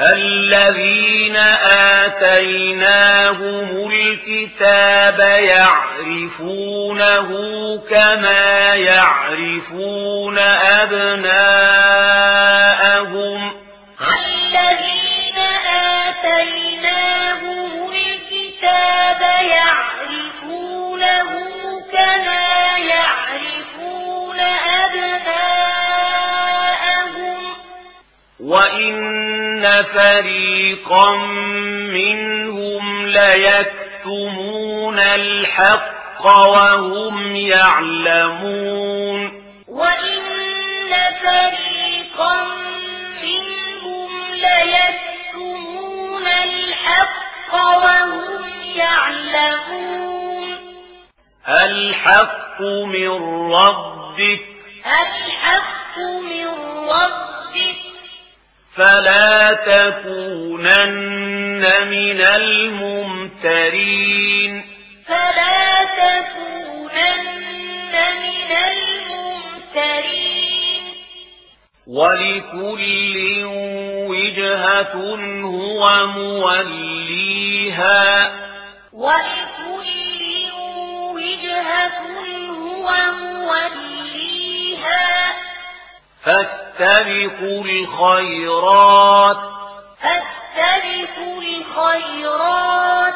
الذين آتيناهم الكتاب يعرفونه كما يعرفون أبناءهم الذين آتيناهم الكتاب يعرفونه كما يعرفون أبناءهم وإن إن فريقا منهم ليكتمون الحق وهم يعلمون وإن فريقا منهم ليكتمون الحق وهم يعلمون الحق من ربك الحق من ربك فلا تكونن من الممترين. فلا تكونن من الممترين. ولكل وجهة هو موليها. ولكل وجهة هو موليها. فاستبقوا الخيرات. فاستبقوا الخيرات.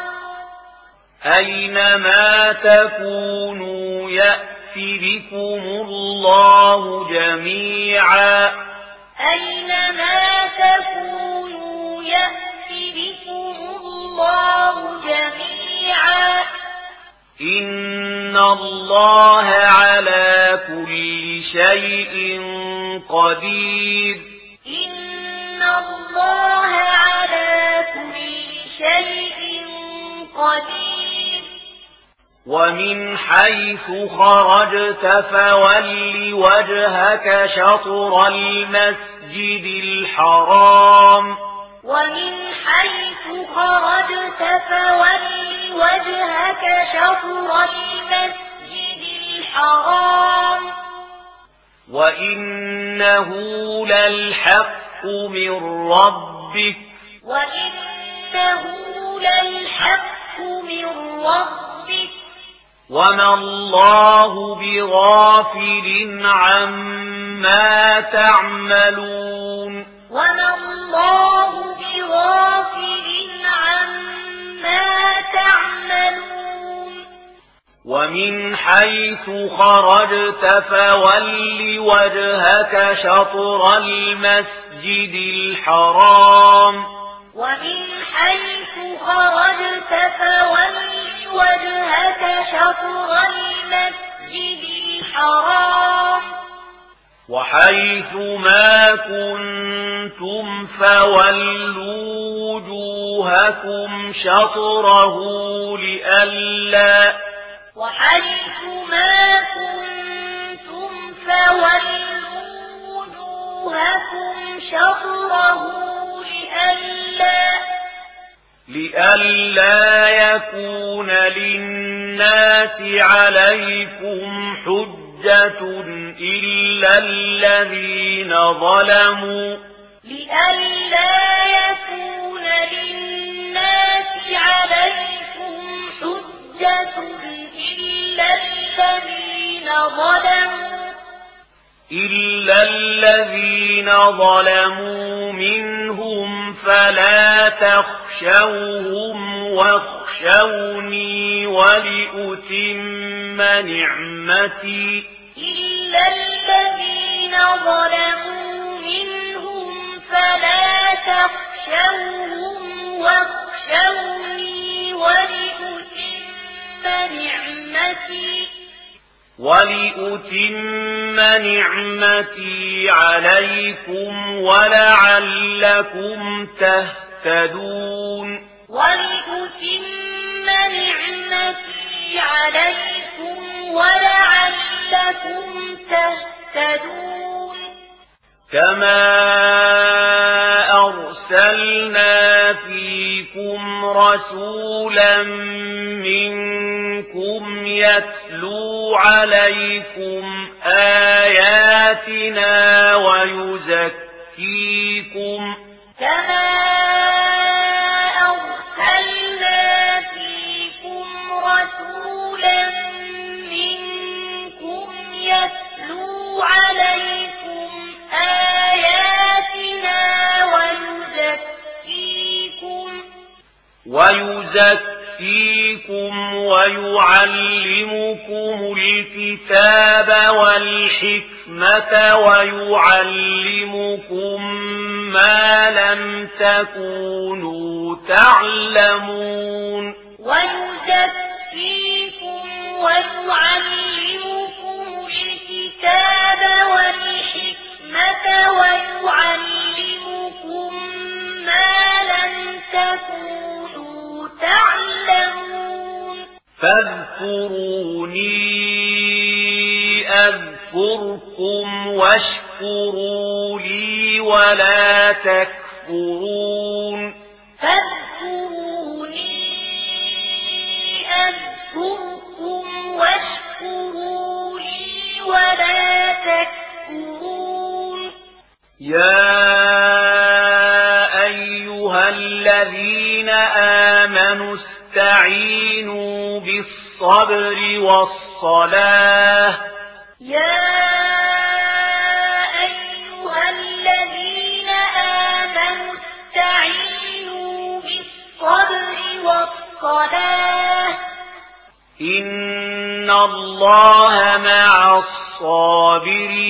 أينما تكونوا يأتي بكم الله جميعا. أينما تكونوا إن الله على كل شيء قدير إن الله على ومن حيث خرجت فول وجهك شطر المسجد الحرام ومن حيث خرجت فول وجهك شطر المسجد الحرام. وإنه للحق من ربك. وإنه للحق من ربك. وما الله بغافل عما تعملون. وما الله بغافل ومن حيث خرجت فول وجهك شطر المسجد الحرام ومن حيث خرجت فول وجهك شطر المسجد الحرام وحيث ما كنتم فولوا وجوهكم شطره لِئَلَّا وحيث ما كنتم فولوا وجوهكم شره لئلا لئلا يكون للناس عليكم حجة إلا الذين ظلموا لئلا يكون للناس عليكم الذين ظلموا منهم فلا تخشوهم واخشوني ولأتم نعمتي إلا الذين ظلموا منهم فلا تخشوهم واخشوني ولأتم نعمتي ولأتم نعمتي عليكم ولعلكم تهتدون. ولأتم نعمتي عليكم ولعلكم تهتدون. كما أرسلنا فيكم رسولا منكم يتبعون عليكم آياتنا ويزكيكم كما أرسلنا فيكم رسولا منكم يتلو عليكم آياتنا ويزكيكم ويزكيكم يأتيكم ويعلمكم الكتاب والحكمة ويعلمكم ما لم تكونوا تعلمون ويزكيكم ويعلمكم الكتاب والحكمة ويعلمكم فاذكروني أذكركم واشكروا لي ولا تكفرون فاذكروني أذكركم واشكروا لي ولا تكفرون يا أيها الذين آمنوا استعينوا الصبر والصلاة. يا أيها الذين آمنوا استعينوا بالصبر والصلاة. إن الله مع الصابرين.